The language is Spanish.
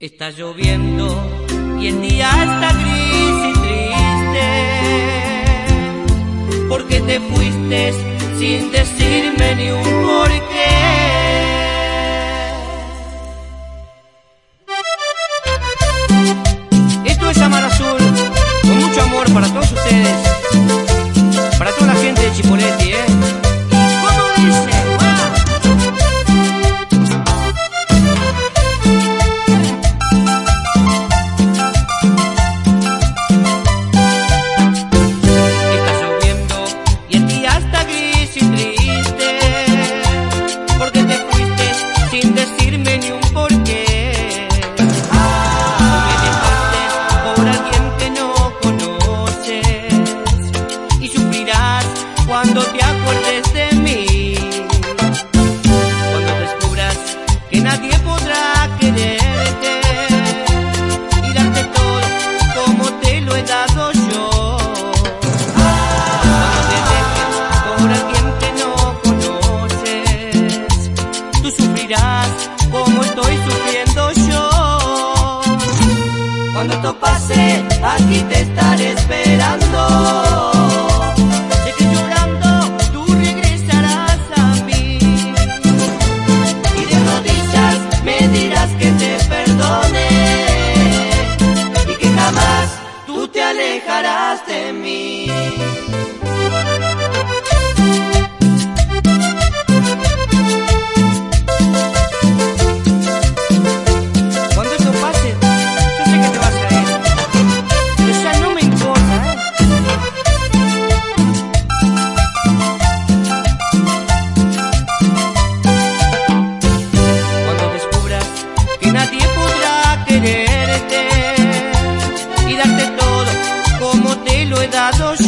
Está lloviendo y el día está gris y triste. Porque te fuiste sin decirme ni un porqué. cuando te acuerdes de mí, cuando descubras que nadie podrá quererte y darte todo como te lo he dado yo, cuando te dejes por alguien que no conoces, tú sufrirás como estoy sufriendo yo. Cuando esto pase, aquí te estaré esperando. dejarás de mí. lados